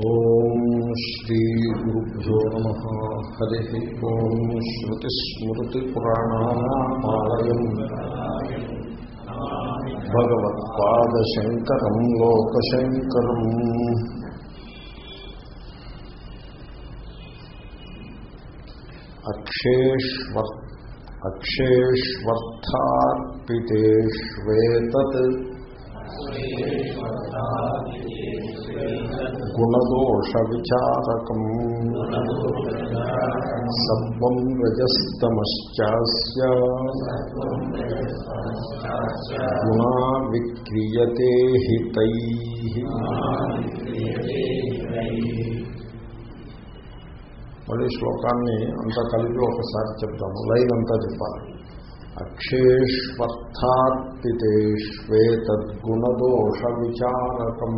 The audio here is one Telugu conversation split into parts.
ఓం శ్రీ గురుభ్యో నమ హరి ఓం శ్రుతిస్మృతిపురాణానామాలయం భగవత్పాదశంకరం లోకశంకరం అక్షేష్వర్ అక్షేష్వర్థార్పితేష్వేతత్ గుణదోష విచారకం సత్వం రజస్తమశ్చాస్య గుణా విక్రియతే హితై మళ్ళీ శ్లోకాన్ని అంతా కలిపి ఒకసారి చెప్తాము లైన్ అంతా చెప్పాలి. అక్షేష్వర్థార్పితేష్వేతద్గుణదోష విచారకం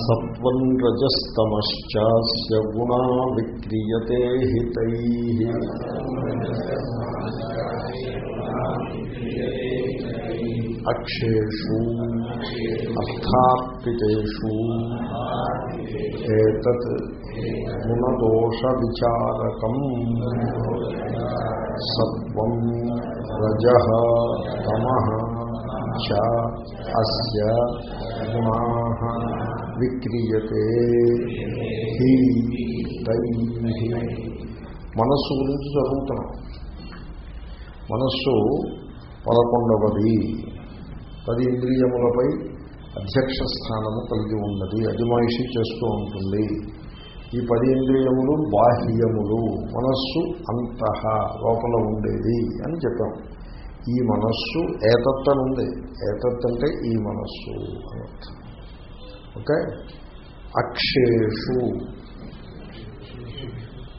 సత్వం రజస్తమశ్చాస్య గుణా విక్రియతే హితై అక్షేషు అర్థార్పితేషు ఏతత్ గుణదోష విచారకం సత్వం రజ తమ చ అస్య గుణా విక్రియతే హి మనస్సు గురించి చదువుతున్నాం. మనస్సు పదకొండవది. పది ఇంద్రియములపై అధ్యక్ష స్థానము కలిగి ఉన్నది అజమాయిషి చేస్తూ ఉంటుంది. ఈ పది ఇంద్రియములు బాహ్యములు మనస్సు అంతః లోపల ఉండేది అని చెప్పాం. ఈ మనస్సు ఏతత్ అని ఉంది. ఏతత్ అంటే ఈ మనస్సు అనర్థం ఓకే? అక్షేషు.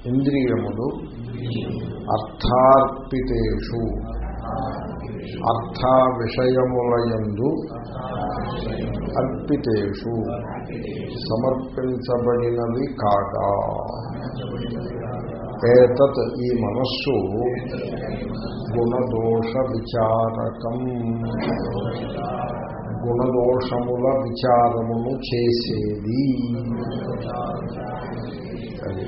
ఇంద్రియములు. అర్థార్పితేషు. అర్థ విషయములయందు అర్పితేషు సమర్పించబడినవి కాగా ఏతత్ ఈ మనస్సు గుణదోష విచారకం గుణదోషముల విచారమును చేసేది. అది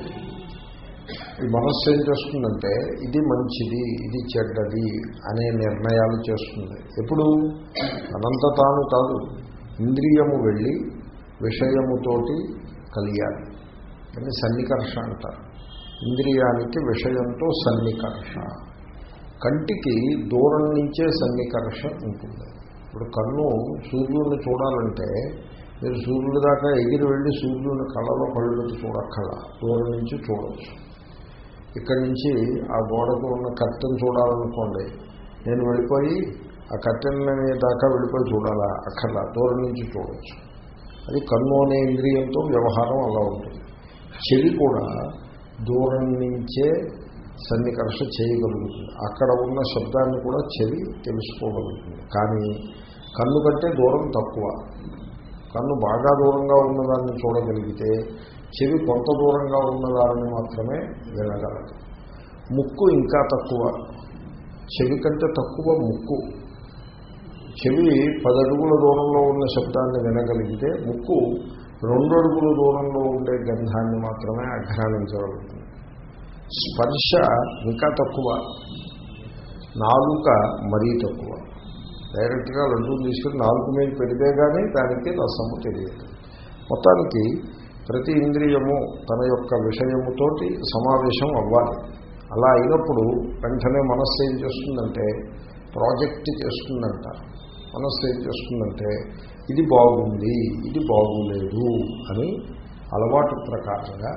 ఈ మనస్సు ఏం చేస్తుందంటే ఇది మంచిది ఇది చెడ్డది అనే నిర్ణయాలు చేస్తుంది. ఎప్పుడు? అనంత తాను కాదు. ఇంద్రియము వెళ్ళి విషయముతోటి కలియాలి. కానీ సన్నికర్ష అంటారు. ఇంద్రియానికి విషయంతో సన్నికర్ష. కంటికి దూరం నుంచే సన్నికర్ష ఉంటుంది. ఇప్పుడు కన్ను సూర్యుడిని చూడాలంటే మీరు సూర్యుడి దాకా ఎగిరి వెళ్ళి సూర్యుడిని కళ్ళలో కళ్ళు పెట్టి చూడక్కల. దూరం నుంచి చూడవచ్చు. ఇక్కడి నుంచి ఆ గోడకు ఉన్న కట్టెను చూడాలనుకోండి. నేను వెళ్ళిపోయి ఆ కట్టెలని దాకా వెళ్ళిపోయి చూడాలా? అక్కడ దూరం నుంచి చూడవచ్చు అది కన్ను అనే ఇంద్రియంతో వ్యవహారం అలా ఉంటుంది. చెవి కూడా దూరం నుంచే సన్నికర్ష చేయగలుగుతుంది. అక్కడ ఉన్న శబ్దాన్ని కూడా చెవి తెలుసుకోగలుగుతుంది. కానీ కన్ను కంటే దూరం తక్కువ. కన్ను బాగా దూరంగా ఉన్నదాన్ని చూడగలిగితే చెవి కొంత దూరంగా ఉన్నదాన్ని మాత్రమే వినగలదు. ముక్కు ఇంకా తక్కువ. చెవి కంటే తక్కువ ముక్కు. చెవి పదడుగుల దూరంలో ఉన్న శబ్దాన్ని వినగలిగితే ముక్కు రెండు అడుగుల దూరంలో ఉండే గంధాన్ని మాత్రమే అఘ్రానించగలుగుతుంది స్పర్శ ఇంకా తక్కువ. నాలుక మరీ తక్కువ. డైరెక్ట్గా రెండు తీసుకుని నాలుగు మీద పెడితే కానీ దానికి రసము తెలియదు. మొత్తానికి ప్రతి ఇంద్రియము తన యొక్క విషయముతోటి సమావేశం అవ్వాలి. అలా అయినప్పుడు వెంటనే మనస్సు ఏం చేస్తుందంటే ప్రాజెక్ట్ చేస్తుందంట. మనస్సు ఏం చేస్తుందంటే ఇది బాగుంది ఇది బాగులేదు అని అలవాటు ప్రకారంగా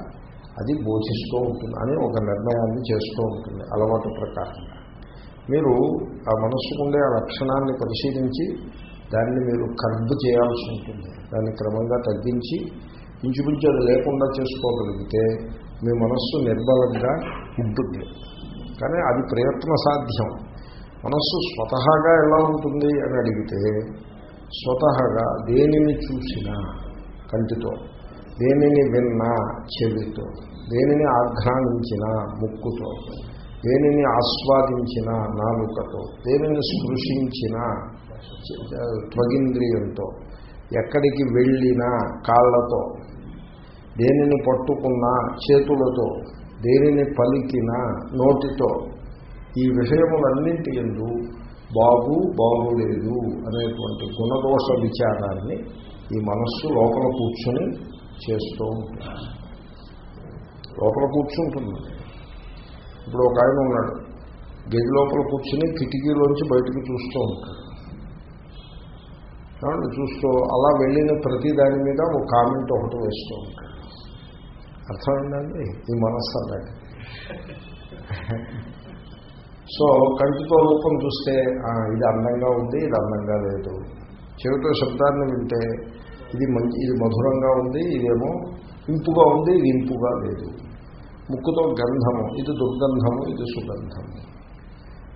అది బోధిస్తూ ఉంటుంది అని ఒక నిర్ణయాన్ని చేస్తూ ఉంటుంది అలవాటు ప్రకారంగా. మీరు ఆ మనస్సుకుండే ఆ లక్షణాన్ని పరిశీలించి దాన్ని మీరు కర్బ్ చేయాల్సి ఉంటుంది. దాన్ని క్రమంగా తగ్గించి ఇంచుమించు అది లేకుండా చేసుకోగలిగితే మీ మనస్సు నిర్బలంగా ఉంటుంది. కానీ అది ప్రయత్న సాధ్యం. మనస్సు స్వతహాగా ఎలా ఉంటుంది అని అడిగితే స్వతహాగా దేనిని చూసినా కంటితో దేనిని విన్నా చెవితో దేనిని ఆఘ్రానించినా ముక్కుతో దేనిని ఆస్వాదించిన నాలుకతో దేనిని స్పృశించిన త్వగింద్రియంతో ఎక్కడికి వెళ్ళినా కాళ్ళతో దేనిని పట్టుకున్నా చేతులతో దేనిని పలికినా నోటితో. ఈ విషయములన్నింటి ఎందు బాగు బాగులేదు అనేటువంటి గుణదోష విచారాన్ని ఈ మనస్సు లోపల కూర్చొని చేస్తూ ఉంటుంది. లోపల కూర్చుంటుంది. ఇప్పుడు ఒక ఆయన ఉన్నాడు. గది లోపల కూర్చుని కిటికీలోంచి బయటకు చూస్తూ ఉంటాడు. చూస్తూ అలా వెళ్ళిన ప్రతి దాని మీద ఒక కామెంట్ ఒకటి వేస్తూ ఉంటాడు. అర్థమైందండి? ఈ మనస్సు అలాంటి సో కంటితో రూపం చూస్తే ఇది అందంగా ఉంది ఇది అందంగా లేదు. చెవితో శబ్దాన్ని వింటే ఇది మంచి ఇది మధురంగా ఉంది ఇదేమో ఇంపుగా ఉంది ఇది ఇంపుగా లేదు. ముక్కుతో గంధము ఇది దుర్గంధము ఇది సుగంధము.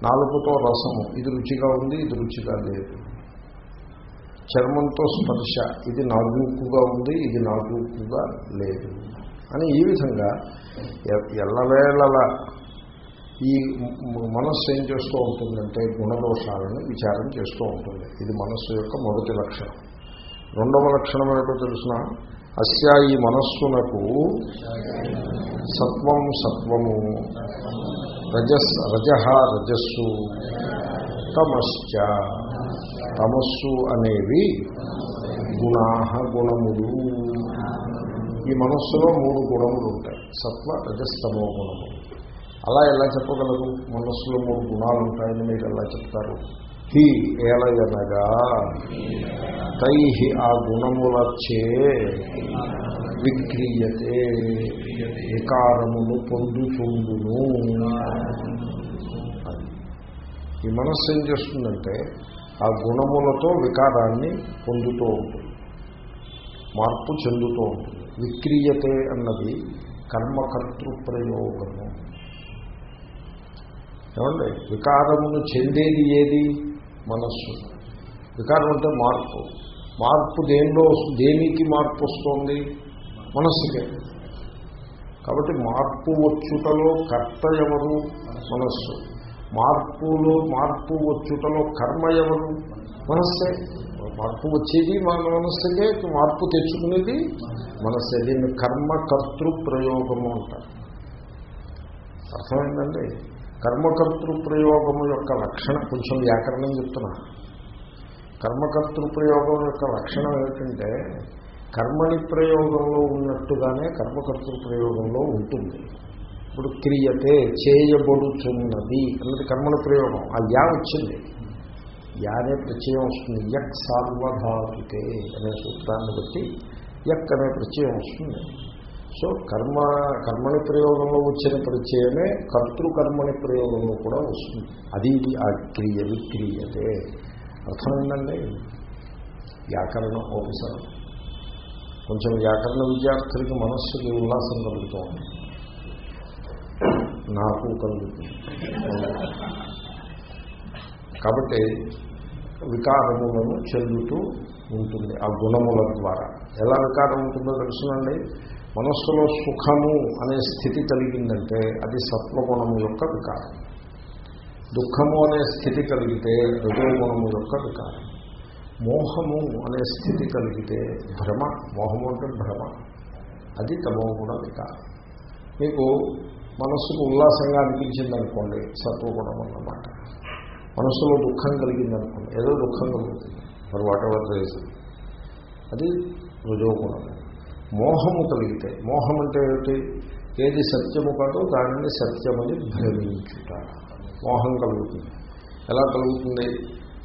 నాలుగుతో రసము ఇది రుచిగా ఉంది ఇది రుచిగా లేదు. చర్మంతో స్పర్శ ఇది నాజూకుగా ఉంది ఇది నాజూకుగా లేదు. అని ఈ విధంగా ఎల్లవేళల ఎల్లవేళలా ఈ మనస్సు ఏం చేస్తూ ఉంటుందంటే గుణదోషాలను విచారం చేస్తూ ఉంటుంది. ఇది మనస్సు యొక్క మొదటి లక్షణం. రెండవ లక్షణం ఏంటో తెలుసిన? అస్యా ఈ మనస్సునకు సత్వం సత్వము. రజస్ రజహ రజస్సు. తమశ్చ. తమస్సు అనేవి గుణా గుణములు. ఈ మనస్సులో మూడు గుణములు ఉంటాయి. సత్వ రజస్తమో గుణములు అలా ఎలా చెప్పగలరు? మనస్సులో మూడు గుణాలు ఉంటాయని మీరు ఎలా చెప్తారు? హి ఏలయనగా తై ఆ గుణములచే విక్రీయతే వికారమును పొందుతుండును ఈ మనస్సు ఏం చేస్తుందంటే ఆ గుణములతో వికారాన్ని పొందుతూ ఉంటుంది. మార్పు చెందుతూ ఉంటుంది. విక్రియతే అన్నది కర్మకర్తృ ప్రయోగము ఏమండి? వికారమును చెందేది ఏది? మనస్సు. వికారం అంటే మార్పు. మార్పు దేనిలో దేనికి మార్పు వస్తుంది? మనస్సుకే. కాబట్టి మార్పు వచ్చుటలో కర్త ఎవరు? మనస్సు. మార్పులో మార్పు వచ్చుటలో కర్మ ఎవరు? మనస్సే. మార్పు వచ్చేది మన మనస్సుకే మార్పు తెచ్చుకునేది మనస్సే దీన్ని కర్మ కర్తృ ప్రయోగము అంటారు. అర్థమైందండి? కర్మకర్తృ ప్రయోగము యొక్క లక్షణం కొంచెం వ్యాకరణం చెప్తున్నా. కర్మకర్తృ ప్రయోగం యొక్క లక్షణం ఏమిటంటే కర్మని ప్రయోగంలో ఉన్నట్టుగానే కర్మకర్తృ ప్రయోగంలో ఉంటుంది. ఇప్పుడు క్రియతే చేయబడుతున్నది అన్నది కర్మల ప్రయోగం. ఆ యా వచ్చింది. యానే ప్రత్యయం వస్తుంది. యక్ సార్వధాతుకే అనే సూత్రాన్ని బట్టి యక్ అనే ప్రత్యయం వస్తుంది. సో కర్మ కర్మని ప్రయోగంలో వచ్చిన ప్రత్యయమే కర్తృకర్మని ప్రయోగంలో కూడా వస్తుంది. అది ఇది ఆ క్రియ విక్రియతే అర్థమైందండి? వ్యాకరణ ఆఫీసర్ కొంచెం వ్యాకరణ విద్యార్థులకి మనస్సుకి ఉల్లాసం కలుగుతుంది. నాకు కలుగుతుంది. కాబట్టి వికారములను చెందుతూ ఉంటుంది ఆ గుణముల ద్వారా. ఎలా వికారం ఉంటుందో తెలుసునండి? మనస్సులో సుఖము అనే స్థితి కలిగిందంటే అది సత్వగుణము యొక్క వికారం. దుఃఖము అనే స్థితి కలిగితే రజోగుణము యొక్క వికారం. మోహము అనే స్థితి కలిగితే భ్రమ మోహము అంటే భ్రమ. అది తమోగుణ వికారం. మీకు మనస్సుకు ఉల్లాసంగా అనిపించిందనుకోండి సత్వగుణం అన్నమాట. మనస్సులో దుఃఖం కలిగిందనుకోండి ఏదో దుఃఖం కలుగుతుంది. మరి వాట్ ఎవర్ రీజన్ అది రజోగుణము మోహము కలిగితే మోహం అంటే ఏమిటి? ఏది సత్యము కాదో దానిని సత్యమని భ్రమించుట. మోహం కలుగుతుంది. ఎలా కలుగుతుంది?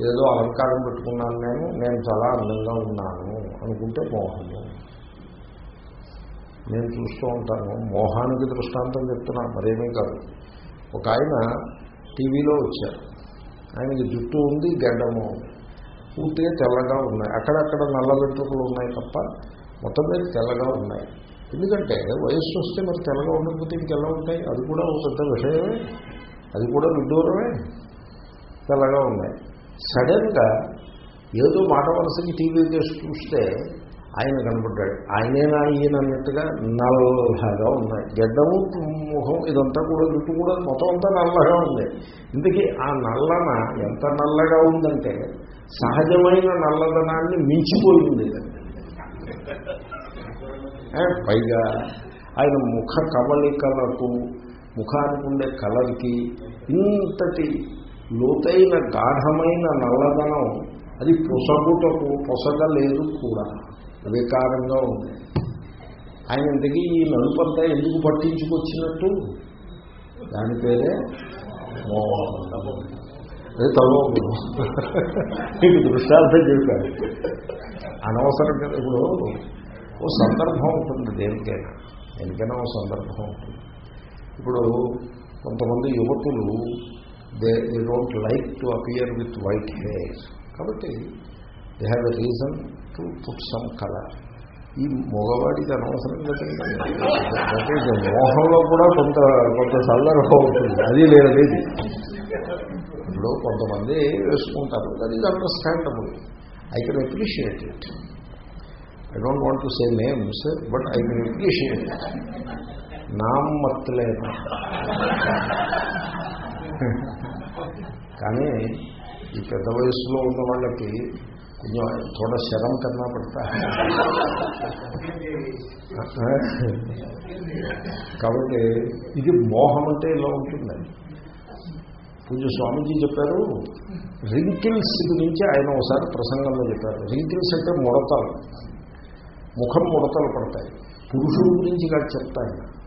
ఏదో అలంకారం పెట్టుకున్నాను నేను నేను చాలా అందంగా ఉన్నాను అనుకుంటే మోహము. నేను చూస్తూ ఉంటాను మోహానికి దృష్టాంతం చెప్తున్నాను మరేమీ కాదు. ఒక ఆయన టీవీలో వచ్చారు. ఆయనకి జుట్టు ఉంది గడ్డము పూర్తిగా తెల్లగా ఉన్నాయి. అక్కడక్కడ నల్ల వెంట్రుకలు ఉన్నాయి తప్ప మొత్తం మీద తెల్లగా ఉన్నాయి. ఎందుకంటే వయస్సు వస్తే మరి తెల్లగా ఉండకపోతే ఇంకెలా ఉంటాయి? అది కూడా ఒక పెద్ద విషయమే. అది కూడా విడ్డూరమే. తెల్లగా ఉన్నాయి. సడన్గా ఏదో మాట వలసకి టీవీ చేసి చూస్తే ఆయన కనబడ్డాడు ఆయనేనా ఈయన అన్నట్టుగా నల్లగా ఉన్నాయి. గడ్డము ముఖం ఇదంతా కూడా జుట్టు కూడా మొత్తం అంతా నల్లగా ఉంది. ఇందుకే ఆ నల్లన ఎంత నల్లగా ఉందంటే సహజమైన నల్లదనాన్ని మించిపోయింది పైగా ఆయన ముఖ కవళికలకు ముఖానికి ఉండే కలర్కి ఇంతటి లోతైన గాఢమైన నల్లదనం అది పొసగుటకు పొసగలేదు కూడా. వికారంగా ఉంది. ఆయన ఇంతకీ ఈ నలుపంతా ఎందుకు పట్టించుకొచ్చినట్టు? దాని పేరే అదే తలవకులు మీకు దృష్టార్థం చెప్పారు. అనవసరం కదా ఇప్పుడు ఓ సందర్భం ఉంటుంది దేనికైనా. దేనికైనా ఓ సందర్భం ఉంటుంది. ఇప్పుడు కొంతమంది యువకులు they they don't like to appear with white hair కాబట్టి they have a reason to put some colour ఈ మగవాడికి అనవసరం కదండి మోహంలో కూడా కొంత కొంత సందర్భం ఉంటుంది. అది లేదు ఇది. ఇప్పుడు కొంతమంది వేసుకుంటారు. That is understandable I can appreciate it I don't want to say names but I can appreciate it నామత్లేదు కానీ ఈ పెద్ద వయసులో ఉన్న వాళ్ళకి కొంచెం थोड़ा శరం కన్నా పడతా. కాబట్టి ఇది మోహం అంటే ఇలా ఉంటుంది పూజ స్వామీజీ చెప్పారు రింకిల్స్ గురించి ఆయన ఒకసారి ప్రసంగంలో చెప్పారు. రింకిల్స్ అంటే ముడతలు. ముఖం ముడతలు పడతాయి. పురుషుల గురించి కాదు చెప్తాయి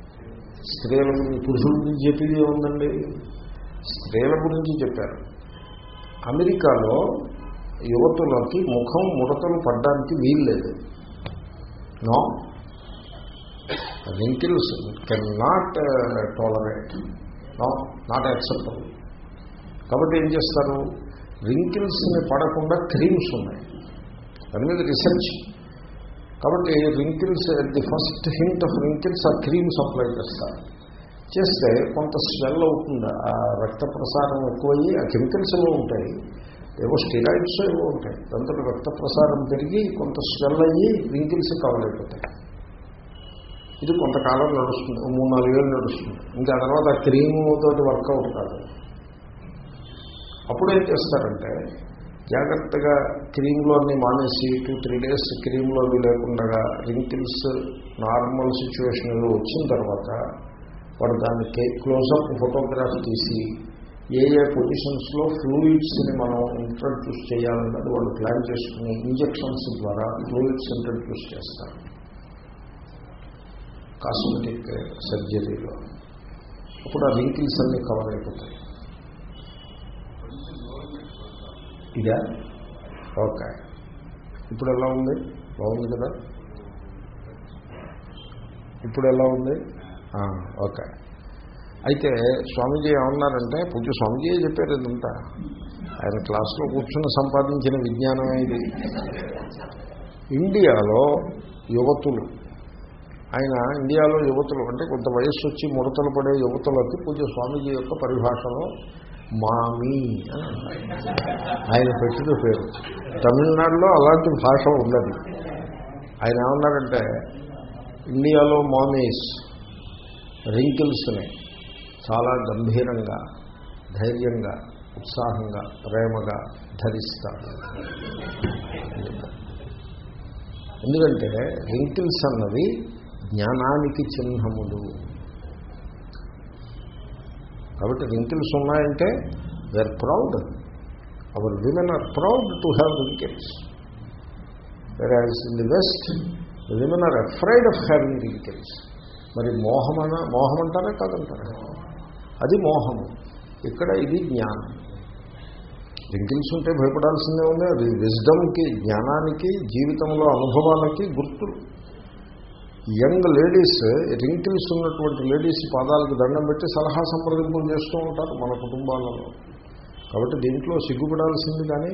స్త్రీల గురించి పురుషుల గురించి చెప్పేది ఏముందండి? స్త్రీల గురించి చెప్పారు. అమెరికాలో యువతులకి ముఖం ముడతలు పడ్డానికి వీల్లేదు. No? Wrinkles can not tolerate no? Not acceptable. కాబట్టి ఏం చేస్తారు? రింకిల్స్ని పడకుండా క్రీమ్స్ ఉన్నాయి. దాని మీద రీసెర్చ్. కాబట్టి wrinkles the first hint of wrinkles ఆ క్రీమ్స్ అప్లై చేస్తారు. చేస్తే కొంత స్వెల్ అవుతుంది. ఆ రక్త ప్రసారం ఎక్కువయ్యి ఆ కెమికల్స్లో ఉంటాయి. ఏవో స్టిరాయిడ్స్ ఏవో ఉంటాయి. దాంతో రక్త ప్రసారం పెరిగి కొంత స్వెల్ అయ్యి వింకిల్స్ కవర్ అయిపోతాయి ఇది కొంతకాలం నడుస్తుంది. మూడు మూడు నాలుగేళ్ళు నడుస్తుంది. ఇంకా తర్వాత ఆ వర్కౌట్ కాదు. అప్పుడు ఏం చేస్తారంటే జాగ్రత్తగా క్రీమ్లో అన్ని మానేసి టూ త్రీ డేస్ క్రీమ్లో అవి లేకుండా రింకిల్స్ నార్మల్ సిచ్యువేషన్లో వచ్చిన తర్వాత వాడు దాన్ని క్లోజప్ ఫోటోగ్రాఫ్ తీసి ఏ ఏ పొజిషన్స్లో ఫ్లూయిడ్స్ని మనం ఇంట్రడ్యూస్ చేయాలన్నది వాళ్ళు ప్లాన్ చేసుకుని ఇంజక్షన్స్ ద్వారా ఫ్లూయిడ్స్ ఇంట్రడ్యూస్ చేస్తారు. కాస్మెటిక్ సర్జరీలో eh, అప్పుడు ఆ రింకిల్స్ అన్నీ కవర్ అయిపోతాయి. ఇదా? ఓకే. ఇప్పుడు ఎలా ఉంది? బాగుంది కదా? ఇప్పుడు ఎలా ఉంది? ఓకే. అయితే స్వామీజీ ఏమన్నారంటే పూజ స్వామీజీ చెప్పారు ఇదంతా. ఆయన క్లాస్లో కూర్చుని సంపాదించిన విజ్ఞానం ఇది. ఇండియాలో యువతులు ఆయన ఇండియాలో యువతులు అంటే కొంత వయస్సు వచ్చి ముడతలు పడే యువతులకి పూజ స్వామీజీ యొక్క పరిభాషలో మామీ ఆయన పెట్టిన పేరు. తమిళనాడులో అలాంటి భాష ఉన్నది ఆయన ఏమన్నారంటే ఇండియాలో మామీస్ రింకిల్స్ని చాలా గంభీరంగా ధైర్యంగా ఉత్సాహంగా ప్రేమగా ధరిస్తారు. ఎందుకంటే రింకిల్స్ అన్నవి జ్ఞానానికి చిహ్నములు. కాబట్టి రింకిల్స్ ఉన్నాయంటే where proud our women are proud to have wrinkles whereas in the west women are afraid of having wrinkles మరి మోహమన మోహం అంటారా కాదంటారా? అది మోహము ఇక్కడ ఇది జ్ఞానం. రింకిల్స్ ఉంటే భయపడాల్సిందే ఉంది అది విజ్డమ్కి జ్ఞానానికి జీవితంలో అనుభవాలకి గుర్తులు యంగ్ లేడీస్ రింకిల్స్ ఉన్నటువంటి లేడీస్ పాదాలకు దండం పెట్టి సలహా సంప్రదింపులు చేస్తూ ఉంటారు మన కుటుంబాలలో. కాబట్టి దీంట్లో సిగ్గుపడాల్సింది కానీ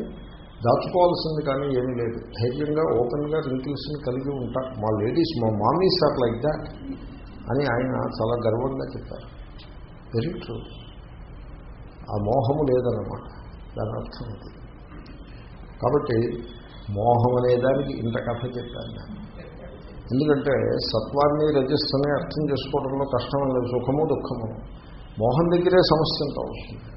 దాచుకోవాల్సింది కానీ ఏమీ లేదు. ధైర్యంగా ఓపెన్గా రింకిల్స్ని కలిగి ఉంటారు. మా లేడీస్ మా మామీస్ ఆర్ లైక్ దాట్ అని ఆయన చాలా గర్వంగా చెప్పారు. Very true. ఆ మోహము లేదన్నమాట. దాని అర్థం ఇది కాబట్టి మోహం అనేదానికి ఇంత కథ చెప్పాను నేను. ఎందుకంటే సత్వాన్ని రజస్సుని అర్థం చేసుకోవడంలో కష్టం లేదు. సుఖము దుఃఖము. మోహం దగ్గరే సమస్య ఎంత వస్తుంది.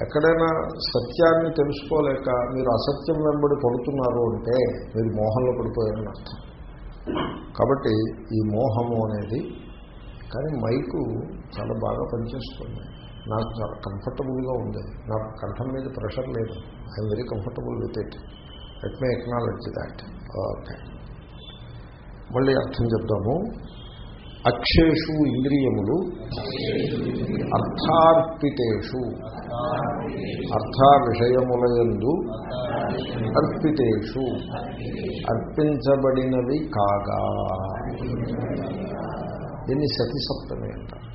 ఎక్కడైనా సత్యాన్ని తెలుసుకోలేక మీరు అసత్యం వెంబడి పడుతున్నారు అంటే మీరు మోహంలో పడిపోయారని అర్థం. కాబట్టి ఈ మోహము అనేది కానీ మైకు చాలా బాగా పనిచేస్తుంది. నాకు చాలా కంఫర్టబుల్గా ఉంది. నాకు కంఠం మీద ప్రెషర్ లేదు. I'm very comfortable with it let me acknowledge that okay మళ్ళీ అర్థం చెప్తాము అక్షేషు ఇంద్రియములు అర్థార్పితేషు. అర్థ విషయములయందు అర్పితేషు. అర్పించబడినవి కాగా. దీన్ని సతిసప్తమి అంటారు.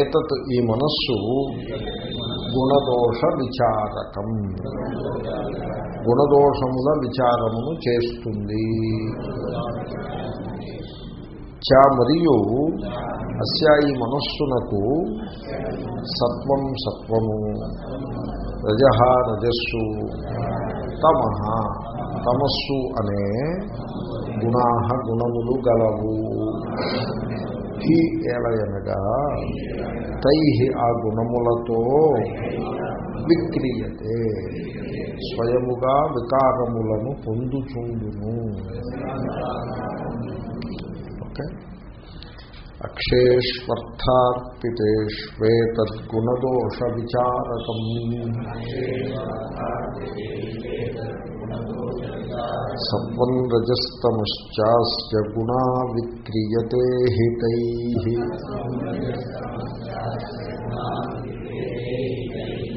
ఏతత్ ఈ మనస్సు గుణదోష విచారకం. గుణదోషముల విచారమును చేస్తుంది. చ మరియు అస్యా ఈ మనస్సునకు సత్వం సత్వము. రజహ రజస్సు తమ. తమస్సు అనే గుణా గుణములు గలవు. హి ఏలయనగా తై ఆ గుణములతో విక్రియతే. స్వయముగా వికారములను పొందుచుండును. ఓకే? అక్షేష్వర్థార్పితేష్వేతద్గుణదోష విచారకం సత్వం రజస్తమశ్చాస్య గుణా విక్రియతే హితై.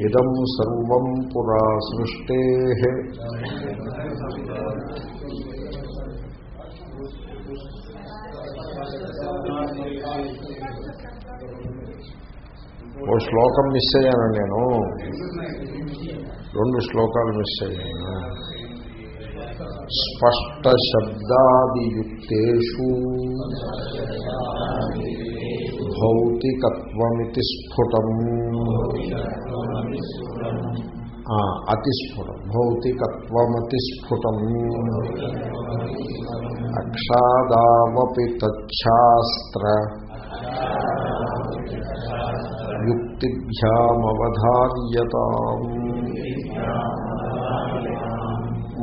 ఇదం సర్వం పురా సృష్టే. ఓ శ్లోకం మిస్ అయ్యాను నేను? రెండు శ్లోకాలు మిస్ అయ్యాను స్పష్ట శబ్దాదియుక్తూ భౌతికత్వమితి స్ఫుటం. అతిస్ఫుటం భౌతికత్వమతి స్ఫుటం. అక్షాదావపి తచ్ఛాస్త్ర యుక్తిభ్యామవధార్యత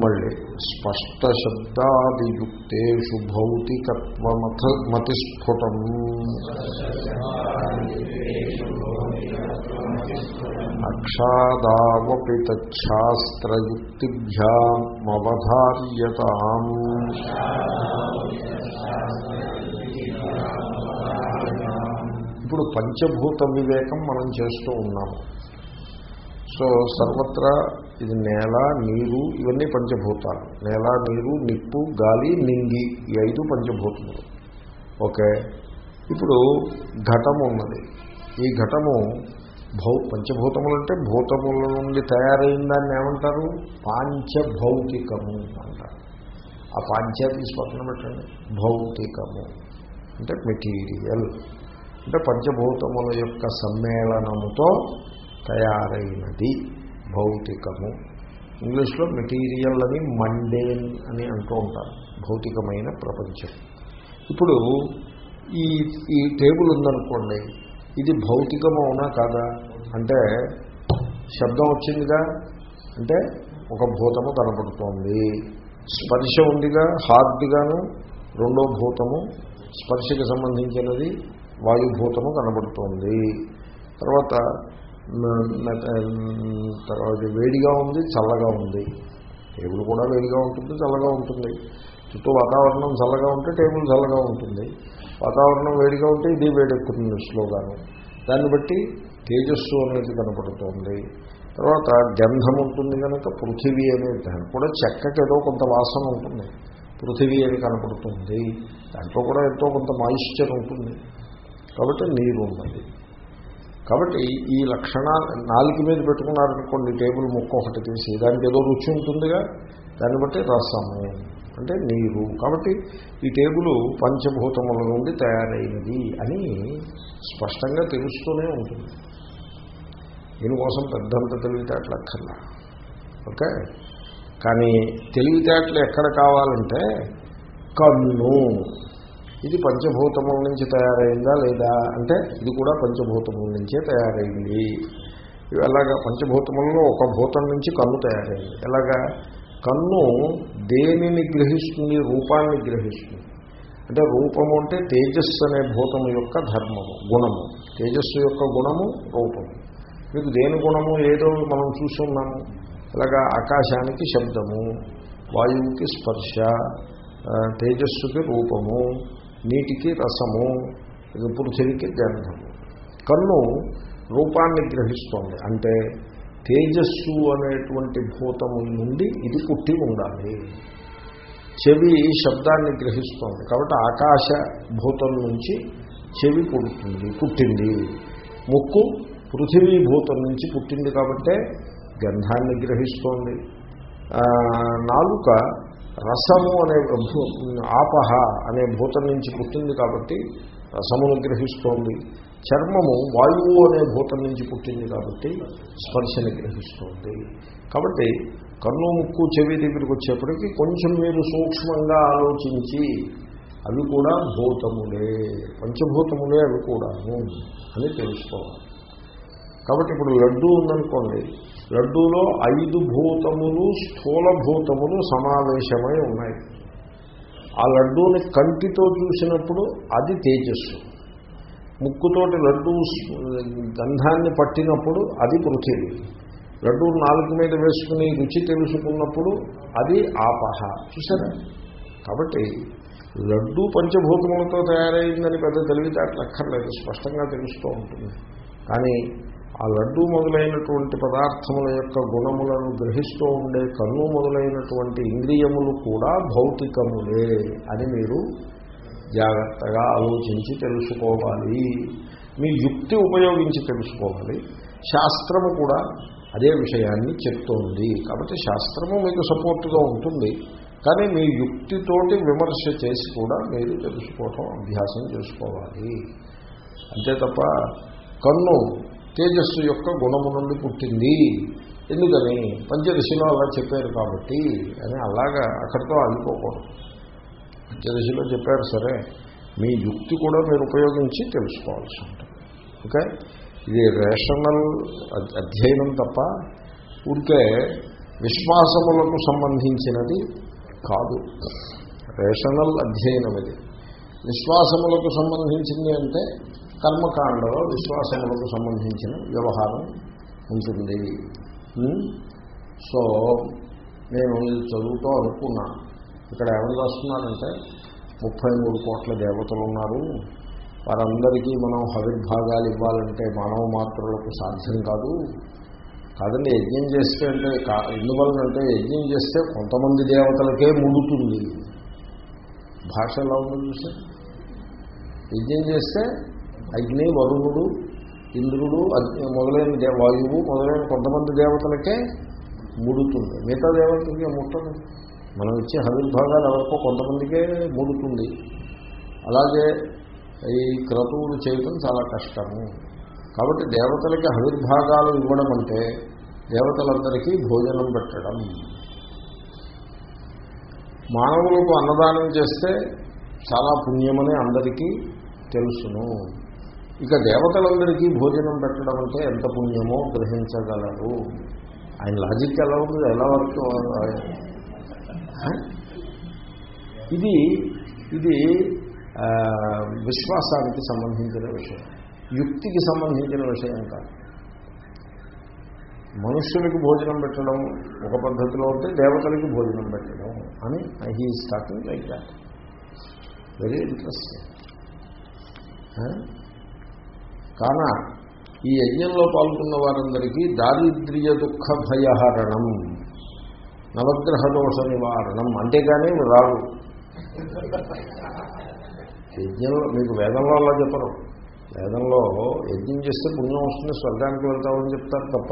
మళ్ళీ స్పష్టశబ్దాదియుక్తేషు భౌతికత్వమథ మతిస్ఫుటం అక్షాదావపి తచ్ఛాస్త్రయుక్తిభ్యామవధార్యత ఇప్పుడు పంచభూత వివేకం మనం చేస్తూ ఉన్నాము. సో సర్వత్రా ఇది నేల నీరు ఇవన్నీ పంచభూతాలు. నేల నీరు నిప్పు గాలి నింగి ఈ ఐదు పంచభూతములు. ఓకే? ఇప్పుడు ఘటము ఉన్నది. ఈ ఘటము భౌ పంచభూతములు అంటే భూతముల నుండి తయారైన దాన్ని ఏమంటారు? పాంచభౌతికము అంటారు. ఆ పాంచాది స్వప్నం పెట్టండి. భౌతికము. అంటే మెటీరియల్. అంటే పంచభూతముల యొక్క సమ్మేళనముతో తయారైనది భౌతికము. ఇంగ్లీష్లో మెటీరియల్ అని మండేన్ అని అంటూ ఉంటారు భౌతికమైన ప్రపంచం. ఇప్పుడు ఈ ఈ టేబుల్ ఉందనుకోండి ఇది భౌతికము అవునా కాదా? అంటే శబ్దం వచ్చిందిగా? అంటే ఒక భూతము కనపడుతోంది స్పర్శ ఉందిగా హార్డ్గాను రెండో భూతము స్పర్శకు సంబంధించినది వాయుభూతము కనబడుతోంది. తర్వాత తర్వాత వేడిగా ఉంది చల్లగా ఉంది. టేబుల్ కూడా వేడిగా ఉంటుంది చల్లగా ఉంటుంది. చుట్టూ వాతావరణం చల్లగా ఉంటే టేబుల్ చల్లగా ఉంటుంది. వాతావరణం వేడిగా ఉంటే ఇది వేడెక్కుతుంది స్లోగాను. దాన్ని బట్టి తేజస్సు అనేది కనపడుతోంది. తర్వాత గంధం ఉంటుంది కనుక పృథివీ అనేది దానికి కూడా చెక్కకి ఏదో కొంత వాసన ఉంటుంది. పృథివీ అని కనపడుతుంది. దాంట్లో కూడా ఎంతో కొంత మాయిశ్చర్ ఉంటుంది. కాబట్టి నీరు ఉన్నది. కాబట్టి ఈ లక్షణాలు నాలుగు మీద పెట్టుకున్నారనుకోండి టేబుల్ ముక్క ఒకటి తీసి దానికి ఏదో రుచి ఉంటుందిగా. దాన్ని బట్టి రసము అంటే నీరు. కాబట్టి ఈ టేబుల్ పంచభూతముల నుండి తయారైనది అని స్పష్టంగా తెలుస్తూనే ఉంటుంది. దీనికోసం పెద్దంత తెలివితేటలక్కర్లా ఓకే? కానీ తెలివితేటలు ఎక్కడ కావాలంటే కన్ను. ఇది పంచభూతముల నుంచి తయారైందా లేదా? అంటే ఇది కూడా పంచభూతముల నుంచే తయారైంది. ఇవి ఎలాగా? పంచభూతములలో ఒక భూతం నుంచి కన్ను తయారైంది. ఎలాగా? కన్ను దేనిని గ్రహిస్తుంది? రూపాన్ని గ్రహిస్తుంది. అంటే రూపము అంటే తేజస్సు అనే భూతము యొక్క ధర్మము గుణము. తేజస్సు యొక్క గుణము రూపము. మీకు దేని గుణము ఏదో మనం చూస్తున్నాము ఇలాగా ఆకాశానికి శబ్దము వాయువుకి స్పర్శ తేజస్సుకి రూపము నీటికి రసము ఇది పృథివికి గంధము. కన్ను రూపాన్ని గ్రహిస్తోంది. అంటే తేజస్సు అనేటువంటి భూతము నుండి ఇది పుట్టి ఉండాలి. చెవి శబ్దాన్ని గ్రహిస్తోంది. కాబట్టి ఆకాశ భూతం నుంచి చెవి పుడుతుంది పుట్టింది. ముక్కు పృథివీ భూతం నుంచి పుట్టింది కాబట్టే గంధాన్ని గ్రహిస్తోంది. నాలుక రసము అనే ఆపహ అనే భూతం నుంచి పుట్టింది కాబట్టి రసమును గ్రహిస్తోంది. చర్మము వాయువు అనే భూతం నుంచి పుట్టింది కాబట్టి స్పర్శని గ్రహిస్తోంది. కాబట్టి కన్ను ముక్కు చెవి దగ్గరికి వచ్చేప్పటికీ కొంచెం మీరు సూక్ష్మంగా ఆలోచించి అవి కూడా భూతములే పంచభూతములే అవి కూడాను అని తెలుసుకోవాలి. కాబట్టి ఇప్పుడు లడ్డూ ఉందనుకోండి లడ్డూలో ఐదు భూతములు స్థూల భూతములు సమావేశమై ఉన్నాయి. ఆ లడ్డూని కంటితో చూసినప్పుడు అది తేజస్సు. ముక్కుతోటి లడ్డూ గంధాన్ని పట్టినప్పుడు అది పృథివీ. లడ్డూ నాలుగు మీద వేసుకుని రుచి తెలుసుకున్నప్పుడు అది ఆపహ. చూసారా కాబట్టి లడ్డూ పంచభూతములతో తయారైందని పెద్ద తెలివితేటలు అక్కర్లేదు స్పష్టంగా తెలుస్తూ ఉంటుంది. కానీ ఆ లడ్డు మొదలైనటువంటి పదార్థముల యొక్క గుణములను గ్రహిస్తూ ఉండే కన్ను మొదలైనటువంటి ఇంద్రియములు కూడా భౌతికములే అని మీరు జాగ్రత్తగా ఆలోచించి తెలుసుకోవాలి. మీ యుక్తి ఉపయోగించి తెలుసుకోవాలి. శాస్త్రము కూడా అదే విషయాన్ని చెప్తోంది. కాబట్టి శాస్త్రము మీకు సపోర్టుగా ఉంటుంది. కానీ మీ యుక్తితోటి విమర్శ చేసి కూడా మీరు తెలుసుకోవటం అభ్యాసం చేసుకోవాలి. అంతే తప్ప కన్ను తేజస్సు యొక్క గుణము నుండి పుట్టింది. ఎందుకని? పంచదశలో అలా చెప్పారు కాబట్టి అని అలాగా అక్కడితో ఆగిపోకూడదు. పంచదశలో చెప్పారు సరే మీ యుక్తి కూడా మీరు ఉపయోగించి తెలుసుకోవాల్సి ఉంటుంది. ఓకే? ఇది రేషనల్ అధ్యయనం తప్ప ఉంటే విశ్వాసములకు సంబంధించినది కాదు. రేషనల్ అధ్యయనం ఇది. విశ్వాసములకు సంబంధించింది అంటే కర్మకాండలో విశ్వాసములకు సంబంధించిన వ్యవహారం ఉంటుంది. సో నేను ఇది చదువుతూ అనుకున్నా. ఇక్కడ ఏమని రాస్తున్నానంటే ముప్పై మూడు కోట్ల దేవతలు ఉన్నారు. వారందరికీ మనం హవిర్భాగాలు ఇవ్వాలంటే మానవ మాత్రులకు సాధ్యం కాదు. కాదండి యజ్ఞం చేస్తే అంటే కా- ఎందువలనంటే యజ్ఞం చేస్తే కొంతమంది దేవతలకే ముడుతుంది. భాష ఎలా ఉందో చూసా యజ్ఞం చేస్తే అగ్ని వరుణుడు ఇంద్రుడు మొదలైన దే వాయువు మొదలైన కొంతమంది దేవతలకే ముడుతుంది. మిగతా దేవతలకే ముట్టదు? మనం ఇచ్చే హవిర్భాగాలు ఎవరికో కొంతమందికే ముడుతుంది. అలాగే ఈ క్రతువులు చేయటం చాలా కష్టము. కాబట్టి దేవతలకి హవిర్భాగాలు ఇవ్వడం అంటే దేవతలందరికీ భోజనం పెట్టడం. మానవులకు అన్నదానం చేస్తే చాలా పుణ్యమని అందరికీ తెలుసును. ఇక దేవతలందరికీ భోజనం పెట్టడం అంటే ఎంత పుణ్యమో గ్రహించగలరు. ఆయన లాజిక్ ఎలా ఉంది ఎలా వర్క్ ఇది ఇది విశ్వాసానికి సంబంధించిన విషయం. యుక్తికి సంబంధించిన విషయం కాదు. మనుష్యులకు భోజనం పెట్టడం ఒక పద్ధతిలో ఉంటే దేవతలకి భోజనం పెట్టడం అని he starting like that very interesting కాన ఈ యజ్ఞంలో పాల్గొన్న వారందరికీ దారిద్ర్య దుఃఖ భయహరణం నవగ్రహ దోష నివారణం. అంతేగాని రావు యజ్ఞంలో మీకు వేదంలో అలా చెప్పరు. వేదంలో యజ్ఞం చేస్తే పుణ్యం వస్తుంది స్వర్గానికి వెళ్తామని చెప్తారు తప్ప